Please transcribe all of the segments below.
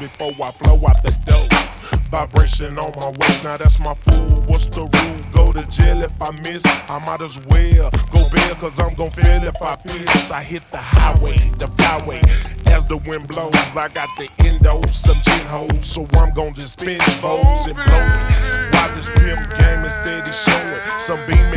before I flow out the door. Vibration on my waist, now that's my fool. What's the rule? Go to jail if I miss. I might as well go bail, cause I'm gon' feel if I piss. I hit the highway, the byway. As the wind blows, I got the endo, some gin holes. So I'm gon' just spin and blow it. Why this pimp game is steady showing? Some. Why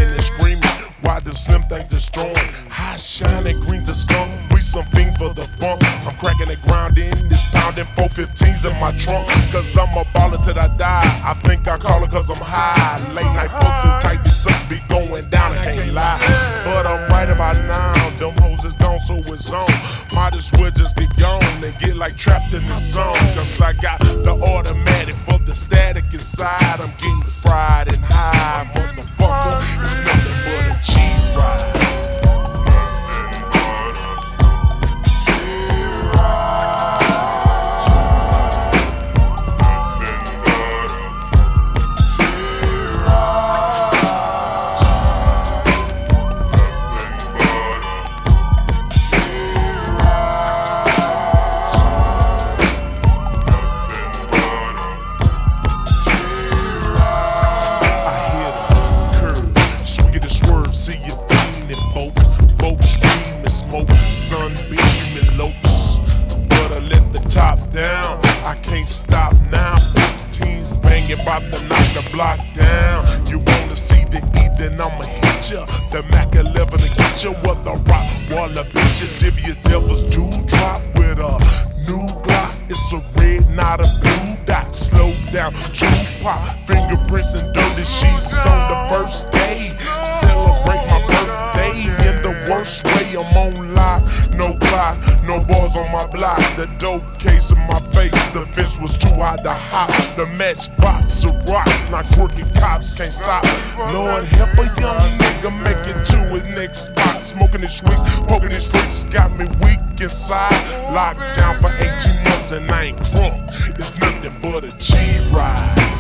the slim things destroying? High shining green to skunk. We some fiend for the funk. I'm cracking the ground in this pounding 415s in my trunk. Cause I'm a baller till I die. I think I call it cause I'm high. Late night folks and tight this up be going down, I can't lie. But I'm right about now. Them hoes is gone, so it's on. Might as well just get gone and get like trapped in the song. Cause I got the automatic for the static inside. I'm getting fried about to knock the block down. You wanna see the E, then I'ma hit ya. The Mac 11 to get ya, with the rock, walla bitch ya. Divious devils do drop with a new Glock. It's a red, not a blue dot. Slow down, Tupac, fingerprints and dirty sheets on the first day. Celebrate my birthday in the worst way. I'm on lock, no block, no balls on my block. The dope case in my face, the fence was too hot to hop. The matchbox of rocks, not crooked cops can't stop. Lord help a young nigga make it to his next spot. Smoking his sweets, poking his freaks, got me weak inside. Locked down for 18 months and I ain't crunk. It's nothing but a G ride.